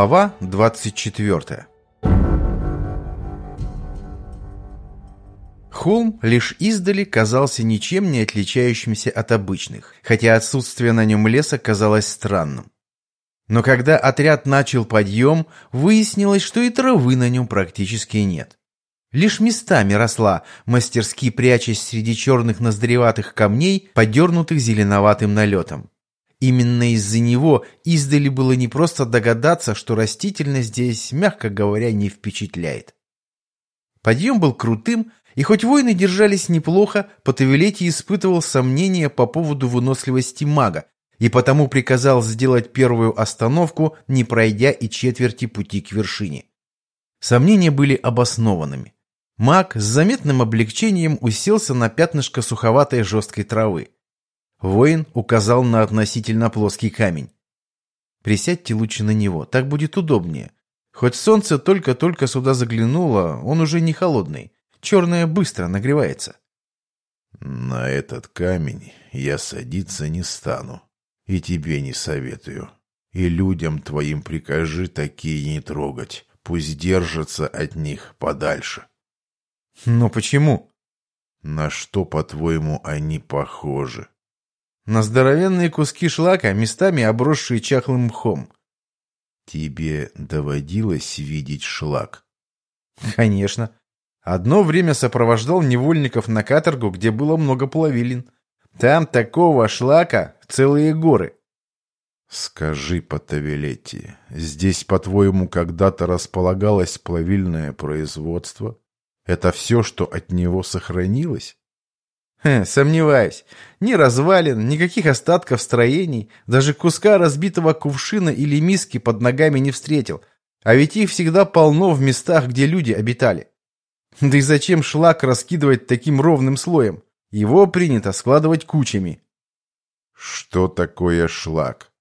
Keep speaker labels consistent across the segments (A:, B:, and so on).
A: Глава 24 Холм лишь издали казался ничем не отличающимся от обычных, хотя отсутствие на нем леса казалось странным. Но когда отряд начал подъем, выяснилось, что и травы на нем практически нет. Лишь местами росла, мастерски прячась среди черных ноздреватых камней, подернутых зеленоватым налетом. Именно из-за него издали было не просто догадаться, что растительность здесь, мягко говоря, не впечатляет. Подъем был крутым, и хоть воины держались неплохо, Потавилетий испытывал сомнения по поводу выносливости мага, и потому приказал сделать первую остановку, не пройдя и четверти пути к вершине. Сомнения были обоснованными. Маг с заметным облегчением уселся на пятнышко суховатой жесткой травы. Воин указал на относительно плоский камень. «Присядьте лучше на него, так будет удобнее. Хоть солнце только-только сюда заглянуло, он уже не холодный. Черное быстро нагревается».
B: «На этот камень я садиться не стану, и тебе не советую. И людям твоим прикажи такие не трогать, пусть держатся от них подальше».
A: «Но почему?»
B: «На что, по-твоему, они похожи?»
A: «На здоровенные куски шлака, местами обросшие чахлым мхом».
B: «Тебе доводилось видеть шлак?»
A: «Конечно. Одно время сопровождал невольников на каторгу, где было много плавилин. Там такого шлака целые горы».
B: «Скажи, Потавилетти, здесь, по-твоему, когда-то располагалось плавильное производство?» Это все, что от него сохранилось?
A: Хе, сомневаюсь. Ни развалин, никаких остатков строений, даже куска разбитого кувшина или миски под ногами не встретил. А ведь их всегда полно в местах, где люди обитали. Да и зачем шлак раскидывать таким ровным слоем? Его принято складывать кучами.
B: Что такое шлак?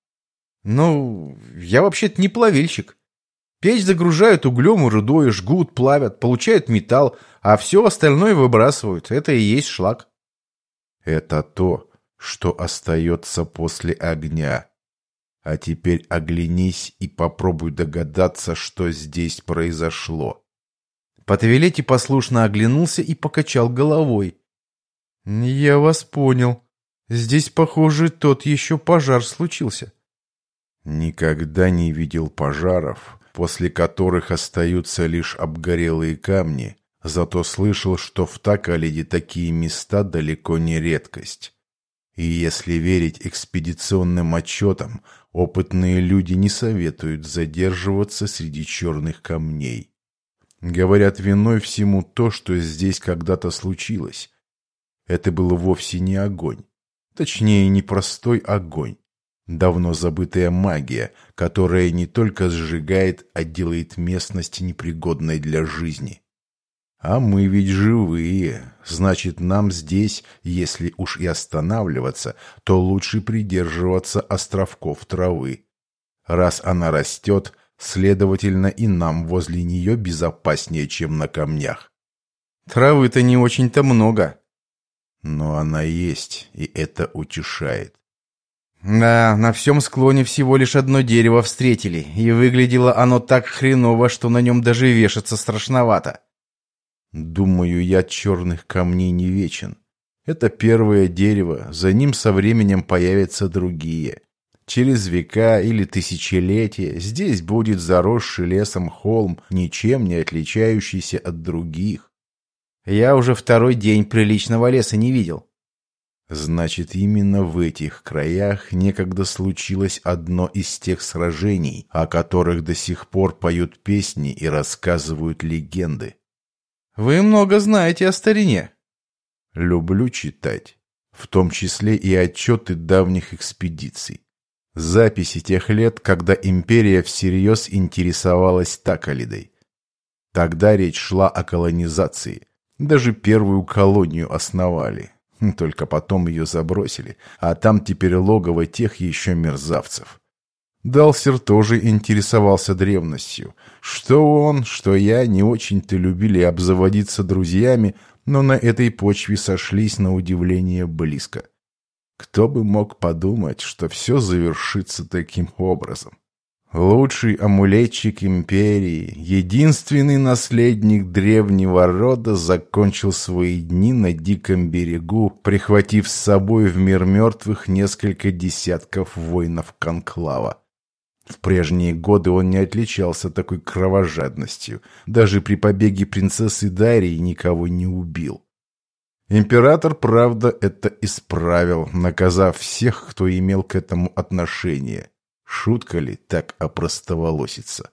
A: Ну, я вообще-то не плавильщик. Печь загружают углем и рудой, жгут, плавят, получают металл, а все остальное выбрасывают. Это и есть шлак.
B: Это то, что остается после огня. А теперь оглянись и попробуй догадаться, что здесь произошло.
A: Потавилетти послушно оглянулся и покачал головой. «Я вас понял. Здесь, похоже, тот еще пожар случился».
B: «Никогда не видел пожаров, после которых остаются лишь обгорелые камни, зато слышал, что в Такалиде такие места далеко не редкость. И если верить экспедиционным отчетам, опытные люди не советуют задерживаться среди черных камней. Говорят, виной всему то, что здесь когда-то случилось. Это был вовсе не огонь. Точнее, не простой огонь, Давно забытая магия, которая не только сжигает, а делает местность непригодной для жизни. А мы ведь живые, значит нам здесь, если уж и останавливаться, то лучше придерживаться островков травы. Раз она растет, следовательно и нам возле нее безопаснее, чем на камнях.
A: Травы-то не очень-то много.
B: Но она есть, и это утешает.
A: Да, на всем склоне всего лишь одно дерево встретили, и выглядело оно так хреново, что на нем даже вешаться страшновато.
B: Думаю, я черных камней не вечен. Это первое дерево, за ним со временем появятся другие. Через века или тысячелетия здесь будет заросший лесом холм, ничем не отличающийся от других.
A: Я уже второй день приличного леса не видел.
B: Значит, именно в этих краях некогда случилось одно из тех сражений, о которых до сих пор поют песни и рассказывают легенды.
A: Вы много знаете о старине.
B: Люблю читать, в том числе и отчеты давних экспедиций. Записи тех лет, когда империя всерьез интересовалась Такалидой. Тогда речь шла о колонизации. Даже первую колонию основали, Только потом ее забросили, а там теперь логово тех еще мерзавцев. Далсер тоже интересовался древностью. Что он, что я не очень-то любили обзаводиться друзьями, но на этой почве сошлись на удивление близко. Кто бы мог подумать, что все завершится таким образом? Лучший амулетчик империи, единственный наследник древнего рода, закончил свои дни на диком берегу, прихватив с собой в мир мертвых несколько десятков воинов Конклава. В прежние годы он не отличался такой кровожадностью. Даже при побеге принцессы Дарии никого не убил. Император, правда, это исправил, наказав всех, кто имел к этому отношение. Шутка ли так опростоволоситься?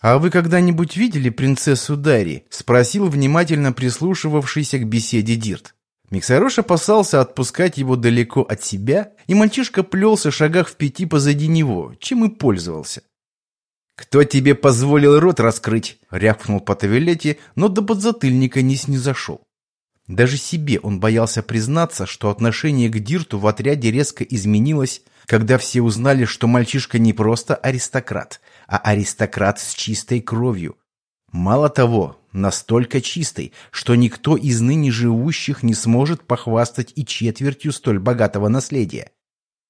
A: «А вы когда-нибудь видели принцессу Дари?» — спросил внимательно прислушивавшийся к беседе Дирт. Миксарош опасался отпускать его далеко от себя, и мальчишка плелся шагах в пяти позади него, чем и пользовался. «Кто тебе позволил рот раскрыть?» — рявкнул по Тавилете, но до подзатыльника не снизошел. Даже себе он боялся признаться, что отношение к Дирту в отряде резко изменилось, когда все узнали, что мальчишка не просто аристократ, а аристократ с чистой кровью. Мало того, настолько чистой, что никто из ныне живущих не сможет похвастать и четвертью столь богатого наследия.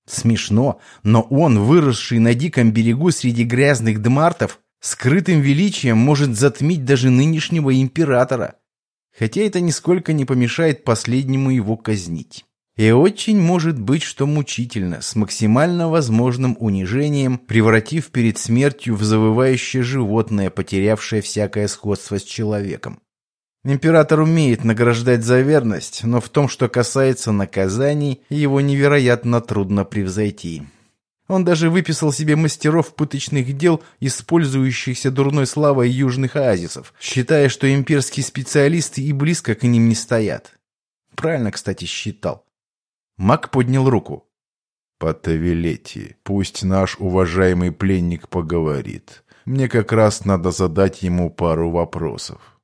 A: Смешно, но он, выросший на диком берегу среди грязных дмартов, скрытым величием может затмить даже нынешнего императора хотя это нисколько не помешает последнему его казнить. И очень может быть, что мучительно, с максимально возможным унижением, превратив перед смертью в завывающее животное, потерявшее всякое сходство с человеком. Император умеет награждать за верность, но в том, что касается наказаний, его невероятно трудно превзойти. Он даже выписал себе мастеров пыточных дел, использующихся дурной славой южных оазисов, считая, что имперские специалисты и близко к ним не стоят. Правильно, кстати, считал. Мак поднял руку.
B: «Потавилетти, пусть наш уважаемый пленник поговорит. Мне как раз надо задать ему пару вопросов».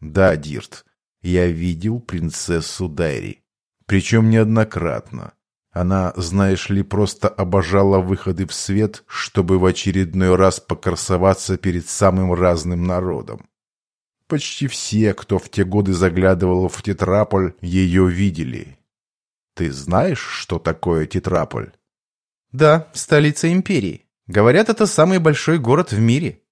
B: «Да, Дирт, я видел принцессу Дайри. Причем неоднократно. Она, знаешь ли, просто обожала выходы в свет, чтобы в очередной раз покрасоваться перед самым разным народом. Почти все, кто в те годы заглядывал в Тетраполь, ее видели. Ты знаешь, что такое Тетраполь?
A: Да, столица империи. Говорят, это самый большой город в мире.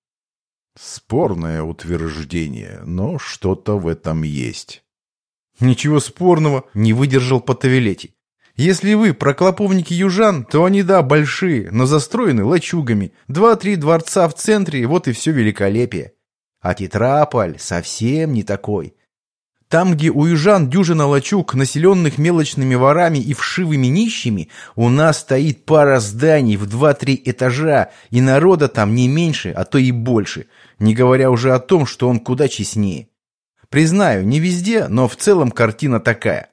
B: Спорное утверждение, но что-то в этом есть.
A: Ничего спорного, не выдержал Потавилетти. Если вы про клоповники южан, то они, да, большие, но застроены лачугами. Два-три дворца в центре, вот и все великолепие. А Тетраполь совсем не такой. Там, где у южан дюжина лачуг, населенных мелочными ворами и вшивыми нищими, у нас стоит пара зданий в два-три этажа, и народа там не меньше, а то и больше, не говоря уже о том, что он куда честнее. Признаю, не везде, но в целом картина такая.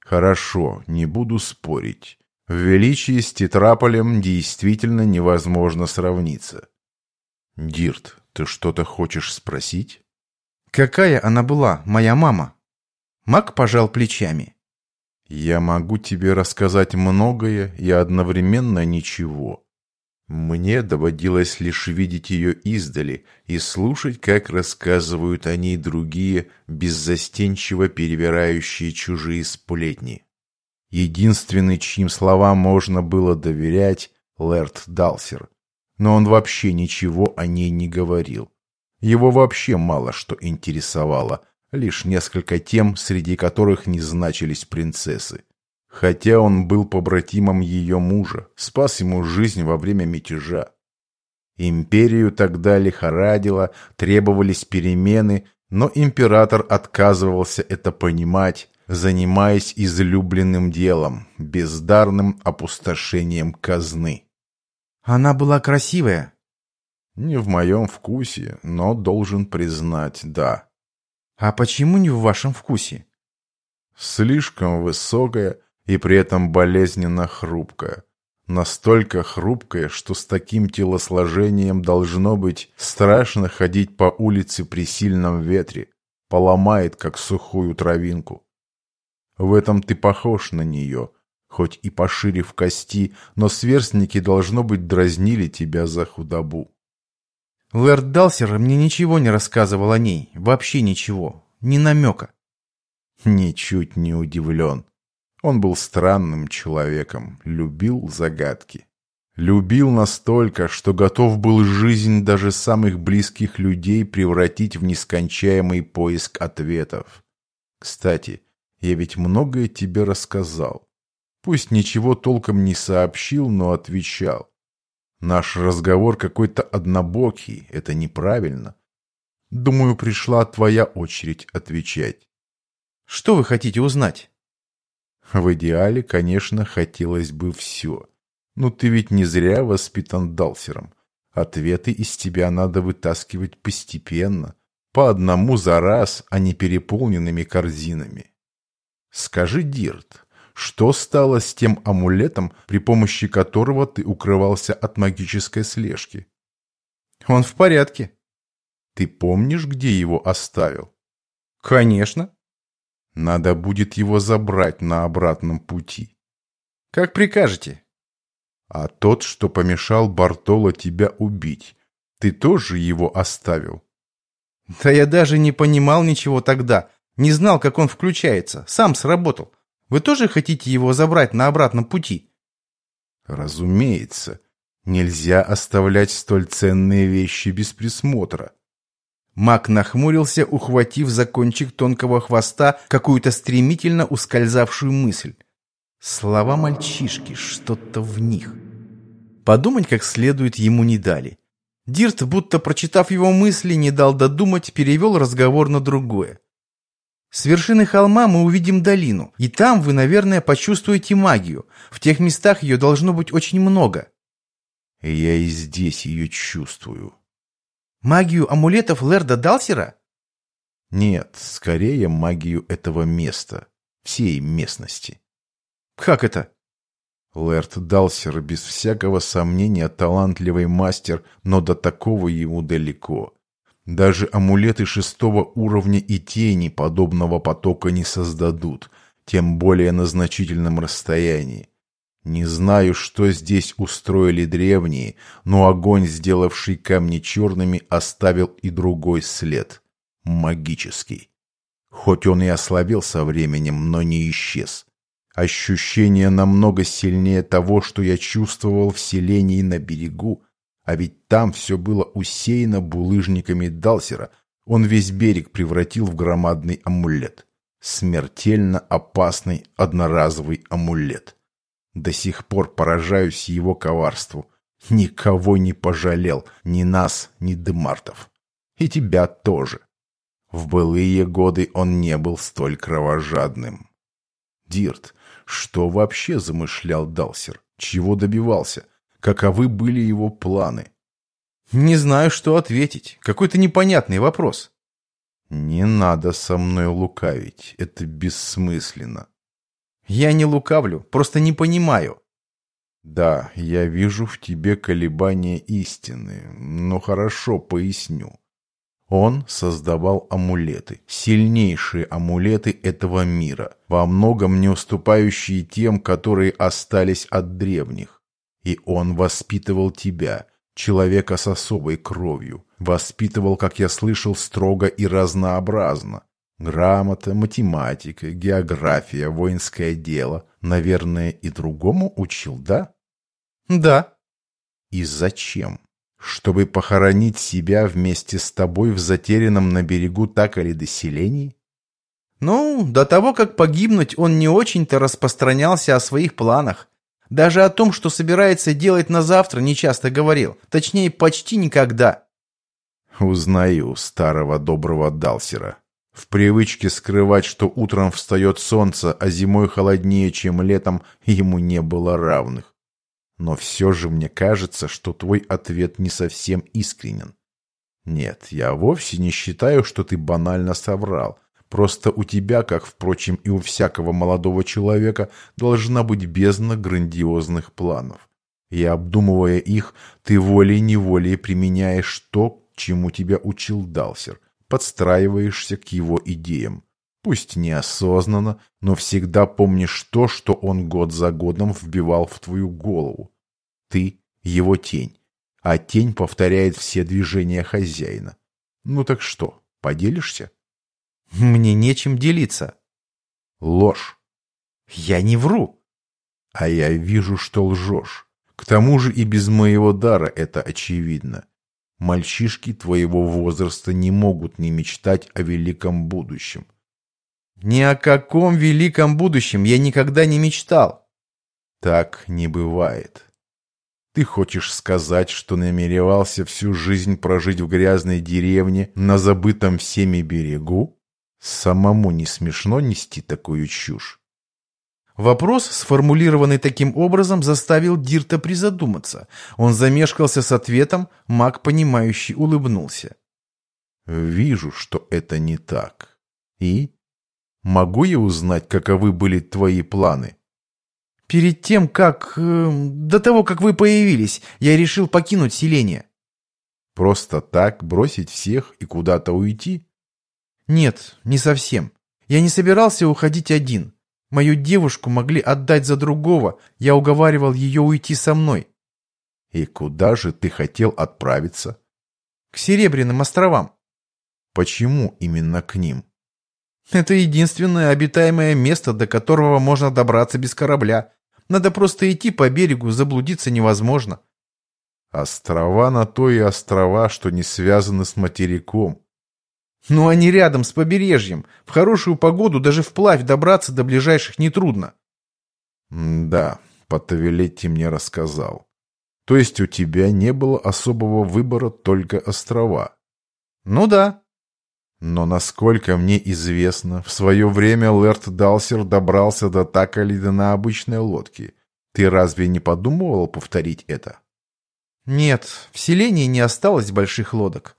B: Хорошо, не буду спорить. В величии с Тетраполем действительно невозможно сравниться. Дирт, ты что-то хочешь спросить?
A: Какая она была, моя мама? Мак пожал плечами.
B: Я могу тебе рассказать многое и одновременно ничего. Мне доводилось лишь видеть ее издали и слушать, как рассказывают о ней другие, беззастенчиво перевирающие чужие сплетни. Единственный, чьим словам можно было доверять, Лэрд Далсер. Но он вообще ничего о ней не говорил. Его вообще мало что интересовало, лишь несколько тем, среди которых не значились принцессы. Хотя он был побратимом ее мужа, спас ему жизнь во время мятежа. Империю тогда лихорадило, требовались перемены, но император отказывался это понимать, занимаясь излюбленным делом, бездарным опустошением казны.
A: «Она была красивая?»
B: «Не в моем вкусе, но должен признать, да».
A: «А почему не в вашем вкусе?»
B: «Слишком высокая, и при этом болезненно хрупкая. Настолько хрупкая, что с таким телосложением должно быть страшно ходить по улице при сильном ветре, поломает, как сухую травинку. В этом ты похож на нее, хоть и пошире в кости, но сверстники, должно быть, дразнили тебя за худобу.
A: Лэрд Далсер мне ничего не рассказывал о ней, вообще ничего, ни намека.
B: Ничуть не удивлен. Он был странным человеком, любил загадки. Любил настолько, что готов был жизнь даже самых близких людей превратить в нескончаемый поиск ответов. Кстати, я ведь многое тебе рассказал. Пусть ничего толком не сообщил, но отвечал. Наш разговор какой-то однобокий, это неправильно. Думаю, пришла твоя очередь отвечать.
A: Что вы хотите узнать?
B: В идеале, конечно, хотелось бы все. Но ты ведь не зря воспитан Далсером. Ответы из тебя надо вытаскивать постепенно, по одному за раз, а не переполненными корзинами. Скажи, Дирт, что стало с тем амулетом, при помощи которого ты укрывался от магической слежки?
A: Он в порядке.
B: Ты помнишь, где его оставил?
A: Конечно.
B: Надо будет его забрать на обратном пути.
A: Как прикажете.
B: А тот, что помешал Бартоло тебя убить, ты тоже его оставил?
A: Да я даже не понимал ничего тогда. Не знал, как он включается. Сам сработал. Вы тоже хотите его забрать на обратном пути?
B: Разумеется. Нельзя оставлять столь ценные вещи без присмотра.
A: Маг нахмурился, ухватив за кончик тонкого хвоста какую-то стремительно ускользавшую мысль. Слова мальчишки, что-то в них. Подумать как следует ему не дали. Дирт, будто прочитав его мысли, не дал додумать, перевел разговор на другое. С вершины холма мы увидим долину, и там вы, наверное, почувствуете магию. В тех местах ее должно быть очень много.
B: Я и здесь ее чувствую.
A: Магию амулетов Лерда Далсера?
B: Нет, скорее магию этого места, всей местности.
A: Как это?
B: Лэрд Далсер без всякого сомнения талантливый мастер, но до такого ему далеко. Даже амулеты шестого уровня и тени подобного потока не создадут, тем более на значительном расстоянии. Не знаю, что здесь устроили древние, но огонь, сделавший камни черными, оставил и другой след – магический. Хоть он и ослабел со временем, но не исчез. Ощущение намного сильнее того, что я чувствовал в селении на берегу, а ведь там все было усеяно булыжниками Далсера. Он весь берег превратил в громадный амулет. Смертельно опасный одноразовый амулет. До сих пор поражаюсь его коварству. Никого не пожалел, ни нас, ни Демартов. И тебя тоже. В былые годы он не был столь кровожадным. Дирт, что вообще замышлял Далсер? Чего добивался? Каковы были его планы?
A: Не знаю, что ответить. Какой-то непонятный вопрос.
B: Не надо со мной лукавить. Это бессмысленно.
A: Я не лукавлю, просто не понимаю.
B: Да, я вижу в тебе колебания истины, но хорошо поясню. Он создавал амулеты, сильнейшие амулеты этого мира, во многом не уступающие тем, которые остались от древних. И он воспитывал тебя, человека с особой кровью, воспитывал, как я слышал, строго и разнообразно, Грамота, математика, география, воинское дело. Наверное, и другому учил, да?
A: Да.
B: И зачем? Чтобы похоронить себя вместе с тобой в затерянном на берегу так или доселении?
A: Ну, до того, как погибнуть, он не очень-то распространялся о своих планах. Даже о том, что собирается делать на завтра, не часто говорил. Точнее, почти никогда.
B: Узнаю старого доброго Далсера. В привычке скрывать, что утром встает солнце, а зимой холоднее, чем летом, ему не было равных. Но все же мне кажется, что твой ответ не совсем искренен. Нет, я вовсе не считаю, что ты банально соврал. Просто у тебя, как, впрочем, и у всякого молодого человека, должна быть бездна грандиозных планов. И обдумывая их, ты волей-неволей применяешь то, чему тебя учил Далсер подстраиваешься к его идеям. Пусть неосознанно, но всегда помнишь то, что он год за годом вбивал в твою голову. Ты – его тень, а тень повторяет все движения хозяина. Ну так что, поделишься?
A: Мне нечем делиться.
B: Ложь.
A: Я не вру.
B: А я вижу, что лжешь. К тому же и без моего дара это очевидно. Мальчишки твоего возраста не могут не мечтать о великом будущем.
A: Ни о каком великом будущем я никогда не мечтал.
B: Так не бывает. Ты хочешь сказать, что намеревался всю жизнь прожить в грязной деревне на забытом всеми берегу? Самому не смешно нести такую чушь.
A: Вопрос, сформулированный таким образом, заставил Дирта призадуматься. Он замешкался с ответом, маг, понимающий, улыбнулся.
B: «Вижу, что это не так. И? Могу я узнать, каковы были твои планы?»
A: «Перед тем, как... Э, до того, как вы появились, я решил покинуть селение».
B: «Просто так бросить всех и куда-то уйти?»
A: «Нет, не совсем. Я не собирался уходить один. Мою девушку могли отдать за другого. Я уговаривал ее уйти со мной.
B: И куда же ты хотел отправиться?
A: К Серебряным островам.
B: Почему именно к ним?
A: Это единственное обитаемое место, до которого можно добраться без корабля. Надо просто идти по берегу, заблудиться невозможно.
B: Острова на то и острова, что не связаны с материком.
A: Ну, они рядом с побережьем. В хорошую погоду даже вплавь добраться до ближайших нетрудно.
B: да, Потавилетти мне рассказал. То есть у тебя не было особого выбора, только острова?
A: Ну да.
B: Но, насколько мне известно, в свое время Лэрт Далсер добрался до Такалида на обычной лодке. Ты разве не подумывал повторить это?
A: Нет, в селении не осталось больших лодок.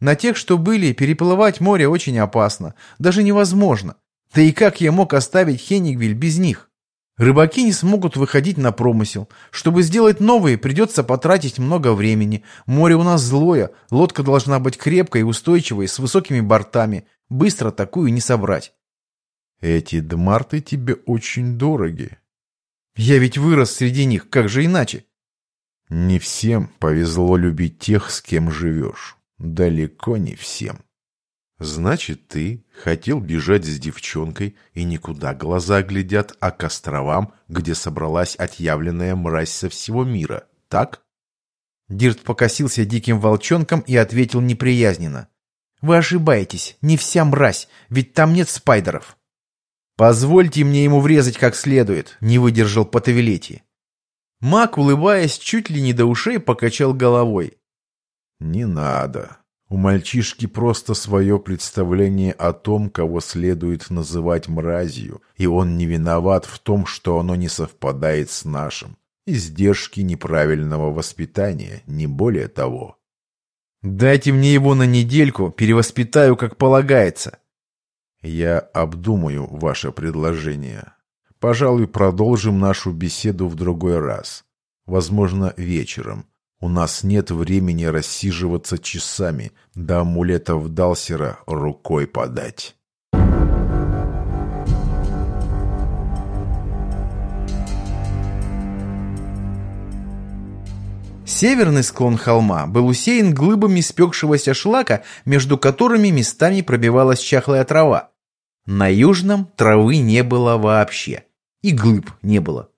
A: На тех, что были, переплывать море очень опасно, даже невозможно. Да и как я мог оставить Хеннигвиль без них? Рыбаки не смогут выходить на промысел. Чтобы сделать новые, придется потратить много времени. Море у нас злое, лодка должна быть крепкой и устойчивой, с высокими бортами. Быстро такую не собрать.
B: Эти дмарты тебе очень дороги.
A: Я ведь вырос среди них, как же иначе?
B: Не всем повезло любить тех, с кем живешь. Далеко не всем. Значит, ты хотел бежать с девчонкой, и никуда глаза глядят, а к островам, где собралась отъявленная мразь со всего мира, так?
A: Дирт покосился диким волчонком и ответил неприязненно. «Вы ошибаетесь, не вся мразь, ведь там нет спайдеров». «Позвольте мне ему врезать как следует», — не выдержал Потавилетий. Мак, улыбаясь, чуть ли не до ушей покачал головой.
B: Не надо. У мальчишки просто свое представление о том, кого следует называть мразью, и он не виноват в том, что оно не совпадает с нашим. Издержки неправильного воспитания, не более того.
A: «Дайте мне его на недельку, перевоспитаю, как полагается».
B: «Я обдумаю ваше предложение. Пожалуй, продолжим нашу беседу в другой раз. Возможно, вечером. У нас нет времени рассиживаться часами, до амулетов Далсера рукой подать.
A: Северный склон холма был усеян глыбами спекшегося шлака, между которыми местами пробивалась чахлая трава. На южном травы не было вообще, и глыб не было.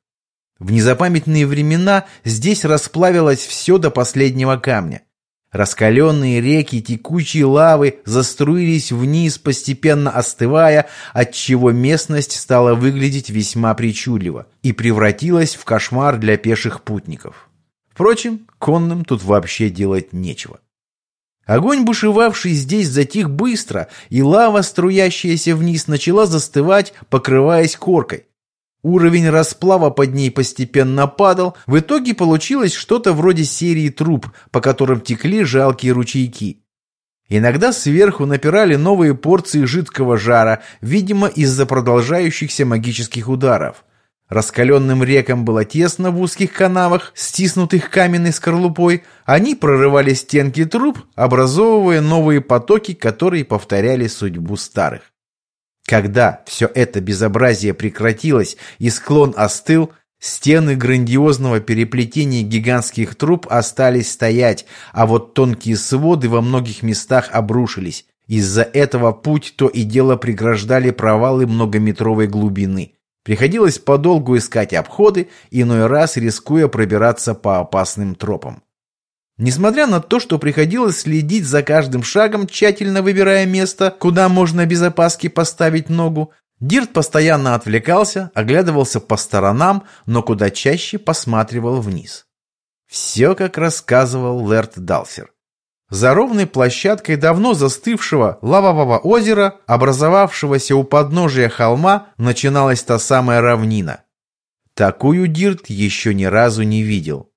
A: В незапамятные времена здесь расплавилось все до последнего камня. Раскаленные реки текучей лавы заструились вниз, постепенно остывая, отчего местность стала выглядеть весьма причудливо и превратилась в кошмар для пеших путников. Впрочем, конным тут вообще делать нечего. Огонь, бушевавший здесь, затих быстро, и лава, струящаяся вниз, начала застывать, покрываясь коркой. Уровень расплава под ней постепенно падал, в итоге получилось что-то вроде серии труб, по которым текли жалкие ручейки. Иногда сверху напирали новые порции жидкого жара, видимо, из-за продолжающихся магических ударов. Раскаленным рекам было тесно в узких канавах, стиснутых каменной скорлупой. Они прорывали стенки труб, образовывая новые потоки, которые повторяли судьбу старых. Когда все это безобразие прекратилось и склон остыл, стены грандиозного переплетения гигантских труб остались стоять, а вот тонкие своды во многих местах обрушились. Из-за этого путь то и дело преграждали провалы многометровой глубины. Приходилось подолгу искать обходы, иной раз рискуя пробираться по опасным тропам. Несмотря на то, что приходилось следить за каждым шагом, тщательно выбирая место, куда можно без опаски поставить ногу, Дирт постоянно отвлекался, оглядывался по сторонам, но куда чаще посматривал вниз. Все, как рассказывал Лэрт Далсер. За ровной площадкой давно застывшего лавового озера, образовавшегося у подножия холма, начиналась та самая равнина. Такую Дирт еще ни разу не видел.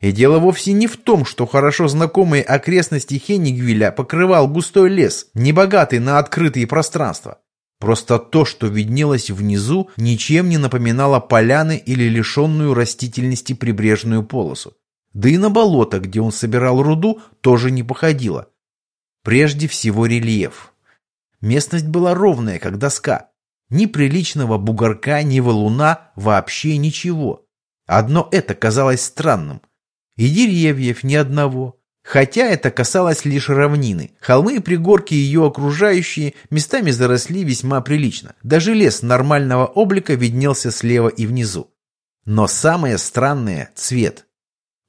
A: И дело вовсе не в том, что хорошо знакомые окрестности Хеннигвилля покрывал густой лес, небогатый на открытые пространства. Просто то, что виднелось внизу, ничем не напоминало поляны или лишенную растительности прибрежную полосу. Да и на болото, где он собирал руду, тоже не походило. Прежде всего рельеф. Местность была ровная, как доска. Ни приличного бугорка, ни валуна, вообще ничего. Одно это казалось странным. И деревьев ни одного. Хотя это касалось лишь равнины. Холмы и пригорки ее окружающие местами заросли весьма прилично. Даже лес нормального облика виднелся слева и внизу. Но самое странное – цвет.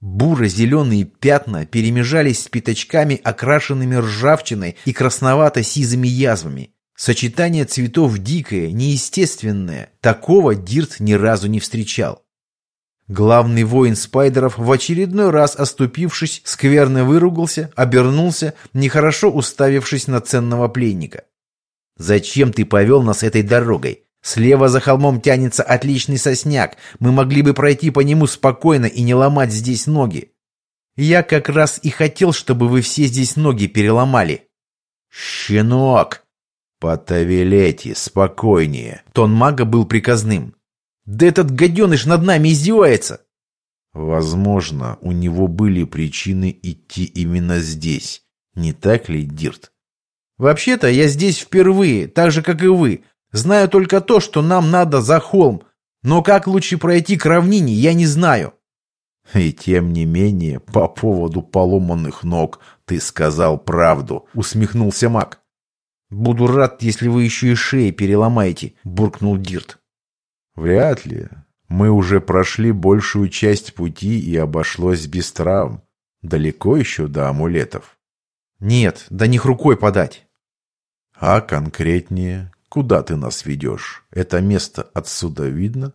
A: Буро-зеленые пятна перемежались с пятачками, окрашенными ржавчиной и красновато-сизыми язвами. Сочетание цветов дикое, неестественное. Такого Дирт ни разу не встречал. Главный воин спайдеров, в очередной раз оступившись, скверно выругался, обернулся, нехорошо уставившись на ценного пленника. «Зачем ты повел нас этой дорогой? Слева за холмом тянется отличный сосняк. Мы могли бы пройти по нему спокойно и не ломать здесь ноги. Я как раз и хотел, чтобы вы все здесь ноги переломали». «Щенок!» «Потавилете, спокойнее!» Тон мага был приказным. Да этот гаденыш над нами издевается!»
B: Возможно, у него были причины идти именно здесь. Не так ли, Дирт?
A: Вообще-то я здесь впервые, так же, как и вы. Знаю только то, что нам надо за холм. Но как лучше пройти к равнине, я не знаю.
B: И тем не менее, по поводу поломанных ног ты сказал правду, усмехнулся маг.
A: Буду рад, если вы еще и шеи переломаете, буркнул Дирт.
B: Вряд ли. Мы уже прошли большую часть пути и обошлось без травм. Далеко еще до амулетов.
A: Нет, до них рукой подать.
B: А конкретнее, куда ты нас ведешь? Это место отсюда видно?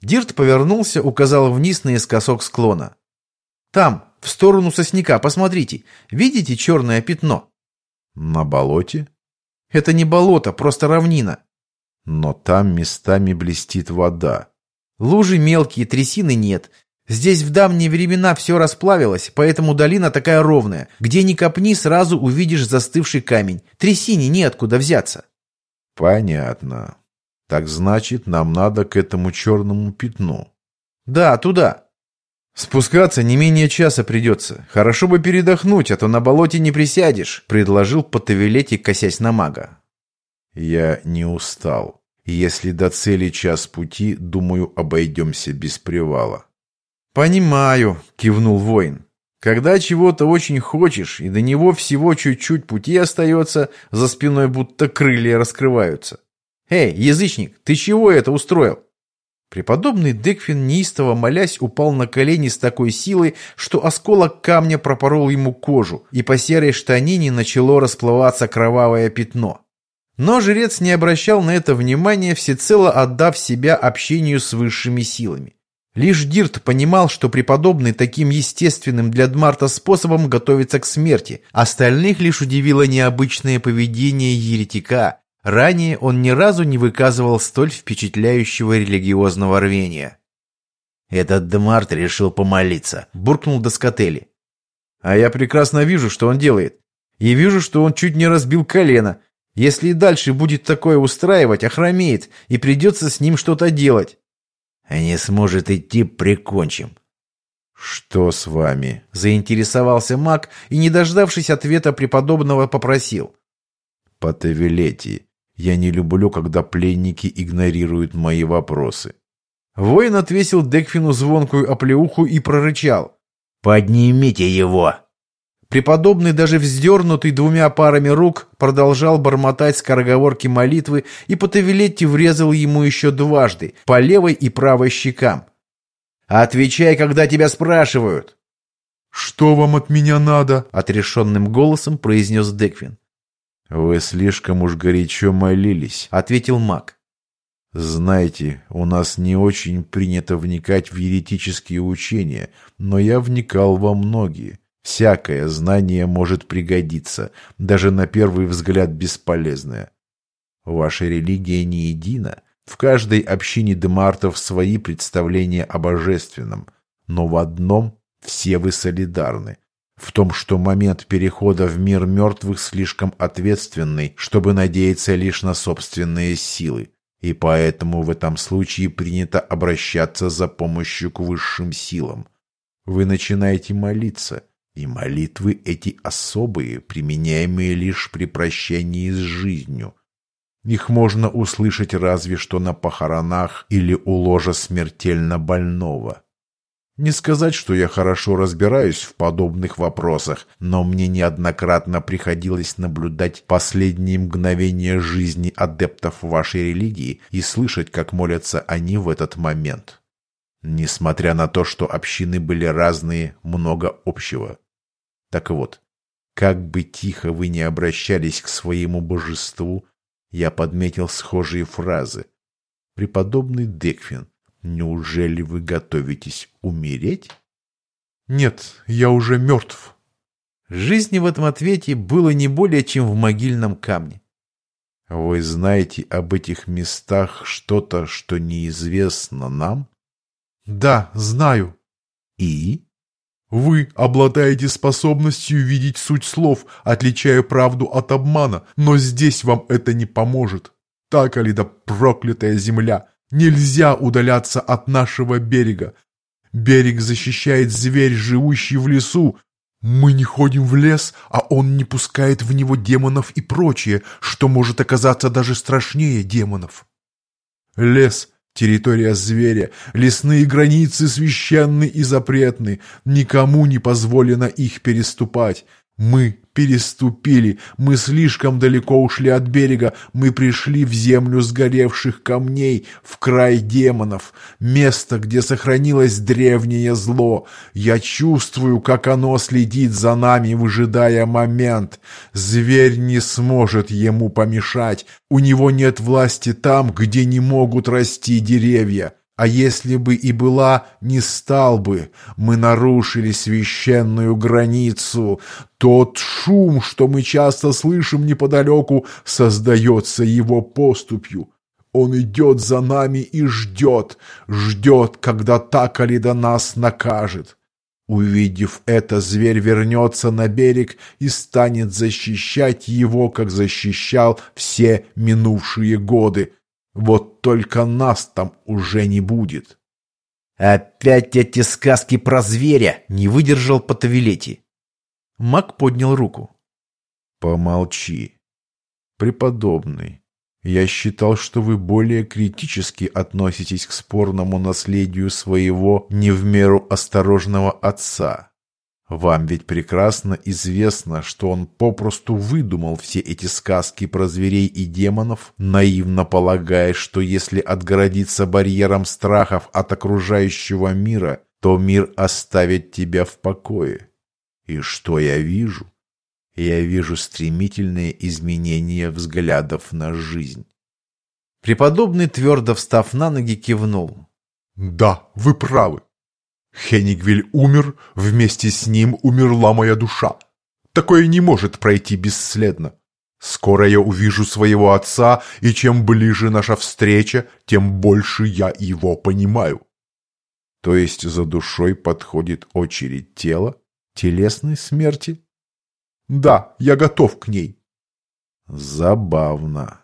A: Дирт повернулся, указал вниз наискосок склона. Там, в сторону сосняка, посмотрите. Видите черное пятно?
B: На болоте?
A: Это не болото, просто равнина.
B: Но там местами блестит вода.
A: Лужи мелкие, трясины нет. Здесь в давние времена все расплавилось, поэтому долина такая ровная. Где ни копни, сразу увидишь застывший камень. Трясине неоткуда взяться.
B: Понятно. Так значит, нам надо к этому черному пятну.
A: Да, туда. Спускаться не менее часа придется. Хорошо бы передохнуть, а то на болоте не присядешь, предложил Потавилетти, косясь на мага.
B: Я не устал. Если до цели час пути, думаю, обойдемся без привала.
A: «Понимаю», — кивнул воин. «Когда чего-то очень хочешь, и до него всего чуть-чуть пути остается, за спиной будто крылья раскрываются. Эй, язычник, ты чего это устроил?» Преподобный Декфин, неистово молясь, упал на колени с такой силой, что осколок камня пропорол ему кожу, и по серой штанине начало расплываться кровавое пятно. Но жрец не обращал на это внимания, всецело отдав себя общению с высшими силами. Лишь Дирт понимал, что преподобный таким естественным для Дмарта способом готовится к смерти. Остальных лишь удивило необычное поведение еретика. Ранее он ни разу не выказывал столь впечатляющего религиозного рвения. «Этот Дмарт решил помолиться», — буркнул Доскотели. «А я прекрасно вижу, что он делает. И вижу, что он чуть не разбил колено. Если и дальше будет такое устраивать, охромеет, и придется с ним что-то делать. А не сможет идти, прикончим.
B: «Что с вами?»
A: – заинтересовался маг и, не дождавшись ответа преподобного, попросил.
B: «Потавилети, я не люблю, когда пленники игнорируют мои вопросы».
A: Воин отвесил Декфину звонкую оплеуху и прорычал. «Поднимите его!» Преподобный, даже вздернутый двумя парами рук, продолжал бормотать скороговорки молитвы, и Потавилетти врезал ему еще дважды, по левой и правой щекам. «Отвечай, когда тебя спрашивают!»
B: «Что вам от меня надо?»
A: — отрешенным голосом произнес Деквин.
B: «Вы слишком уж горячо молились», — ответил маг. «Знаете, у нас не очень принято вникать в еретические учения, но я вникал во многие». Всякое знание может пригодиться, даже на первый взгляд бесполезное. Ваша религия не едина. В каждой общине демартов свои представления о божественном, но в одном все вы солидарны. В том, что момент перехода в мир мертвых слишком ответственный, чтобы надеяться лишь на собственные силы. И поэтому в этом случае принято обращаться за помощью к высшим силам. Вы начинаете молиться, и молитвы эти особые, применяемые лишь при прощении с жизнью. Их можно услышать разве что на похоронах или у ложа смертельно больного. Не сказать, что я хорошо разбираюсь в подобных вопросах, но мне неоднократно приходилось наблюдать последние мгновения жизни адептов вашей религии и слышать, как молятся они в этот момент. Несмотря на то, что общины были разные, много общего. Так вот, как бы тихо вы ни обращались к своему божеству, я подметил схожие фразы. Преподобный Декфин, неужели вы готовитесь умереть?
A: Нет, я уже мертв. Жизни в этом ответе было не более, чем в могильном камне.
B: Вы знаете об этих местах что-то, что неизвестно нам?
A: Да, знаю.
B: И?
A: Вы обладаете способностью видеть суть слов, отличая правду от обмана, но здесь вам это не поможет. Так ли да проклятая земля? Нельзя удаляться от нашего берега. Берег защищает зверь, живущий в лесу. Мы не ходим в лес, а он не пускает в него демонов и прочее, что может оказаться даже страшнее демонов. Лес Территория зверя, лесные границы священны и запретны, никому не позволено их переступать. Мы переступили, мы слишком далеко ушли от берега, мы пришли в землю сгоревших камней, в край демонов, место, где сохранилось древнее зло. Я чувствую, как оно следит за нами, выжидая момент. Зверь не сможет ему помешать, у него нет власти там, где не могут расти деревья. А если бы и была, не стал бы. Мы нарушили священную границу. Тот шум, что мы часто слышим неподалеку, создается его поступью. Он идет за нами и ждет, ждет, когда так или до нас накажет. Увидев это, зверь вернется на берег и станет защищать его, как защищал все минувшие годы. Вот только нас там уже не будет.
C: Опять эти сказки про зверя, не выдержал Потавилети.
A: Мак поднял руку.
B: Помолчи. Преподобный, я считал, что вы более критически относитесь к спорному наследию своего не в меру осторожного отца. Вам ведь прекрасно известно, что он попросту выдумал все эти сказки про зверей и демонов, наивно полагая, что если отгородиться барьером страхов от окружающего мира, то мир оставит тебя в покое. И что я вижу? Я вижу стремительные изменения взглядов на жизнь.
A: Преподобный, твердо встав на ноги, кивнул.
D: «Да, вы правы. Хенигвиль умер, вместе с ним умерла моя душа. Такое не может пройти бесследно. Скоро я увижу своего отца, и чем ближе наша встреча, тем больше я его понимаю.
B: То есть за душой подходит очередь тела, телесной смерти?
D: Да, я готов к ней.
B: Забавно.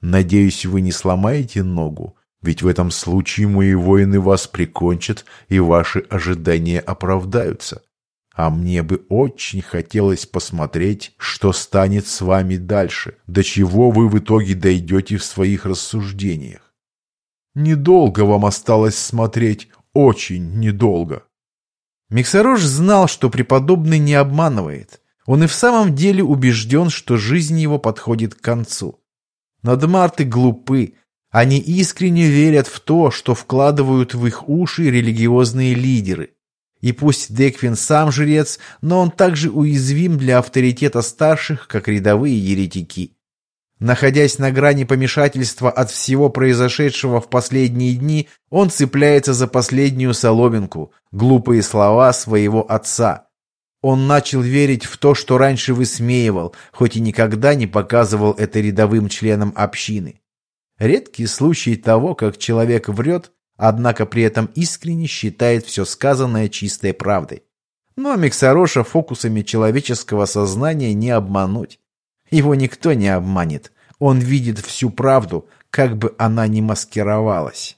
B: Надеюсь, вы не сломаете ногу ведь в этом случае мои воины вас прикончат, и ваши ожидания оправдаются. А мне бы очень хотелось посмотреть, что станет с вами дальше, до чего вы в итоге дойдете в своих рассуждениях.
D: Недолго вам осталось смотреть, очень недолго.
A: Миксарож знал, что преподобный не обманывает. Он и в самом деле убежден, что жизнь его подходит к концу. Но дмарты глупы. Они искренне верят в то, что вкладывают в их уши религиозные лидеры. И пусть Деквин сам жрец, но он также уязвим для авторитета старших, как рядовые еретики. Находясь на грани помешательства от всего произошедшего в последние дни, он цепляется за последнюю соломинку, глупые слова своего отца. Он начал верить в то, что раньше высмеивал, хоть и никогда не показывал это рядовым членам общины. Редкий случай того, как человек врет, однако при этом искренне считает все сказанное чистой правдой. Но Миксароша фокусами человеческого сознания не обмануть. Его никто не обманет. Он видит всю правду, как бы она ни маскировалась.